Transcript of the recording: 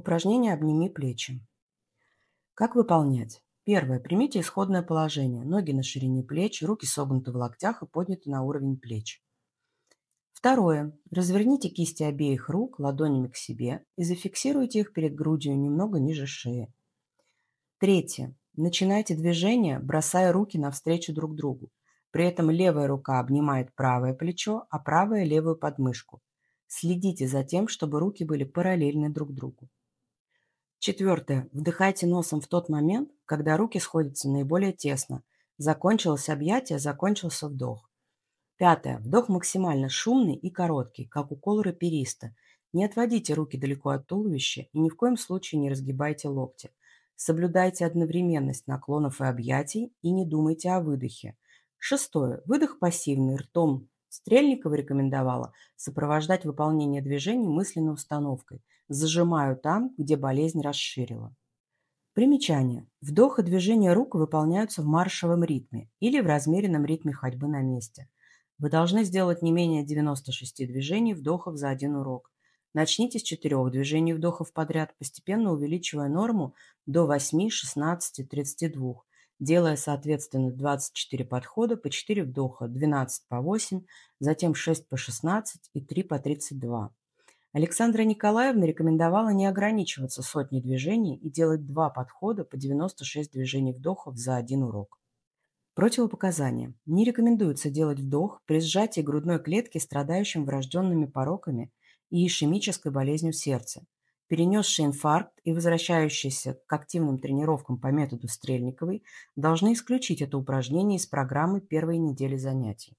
Упражнение «Обними плечи». Как выполнять? Первое. Примите исходное положение. Ноги на ширине плеч, руки согнуты в локтях и подняты на уровень плеч. Второе. Разверните кисти обеих рук ладонями к себе и зафиксируйте их перед грудью немного ниже шеи. Третье. Начинайте движение, бросая руки навстречу друг другу. При этом левая рука обнимает правое плечо, а правая – левую подмышку. Следите за тем, чтобы руки были параллельны друг другу. Четвертое. Вдыхайте носом в тот момент, когда руки сходятся наиболее тесно. Закончилось объятие, закончился вдох. Пятое. Вдох максимально шумный и короткий, как укол рапериста. Не отводите руки далеко от туловища и ни в коем случае не разгибайте локти. Соблюдайте одновременность наклонов и объятий и не думайте о выдохе. Шестое. Выдох пассивный, ртом. Стрельникова рекомендовала сопровождать выполнение движений мысленной установкой – Зажимаю там, где болезнь расширила. Примечание. Вдох и движение рук выполняются в маршевом ритме или в размеренном ритме ходьбы на месте. Вы должны сделать не менее 96 движений вдохов за один урок. Начните с 4 движений вдохов подряд, постепенно увеличивая норму до 8, 16, 32, делая соответственно 24 подхода по 4 вдоха, 12 по 8, затем 6 по 16 и 3 по 32. Александра Николаевна рекомендовала не ограничиваться сотней движений и делать два подхода по 96 движений вдохов за один урок. Противопоказания. Не рекомендуется делать вдох при сжатии грудной клетки страдающим врожденными пороками и ишемической болезнью сердца. Перенесший инфаркт и возвращающиеся к активным тренировкам по методу Стрельниковой должны исключить это упражнение из программы первой недели занятий.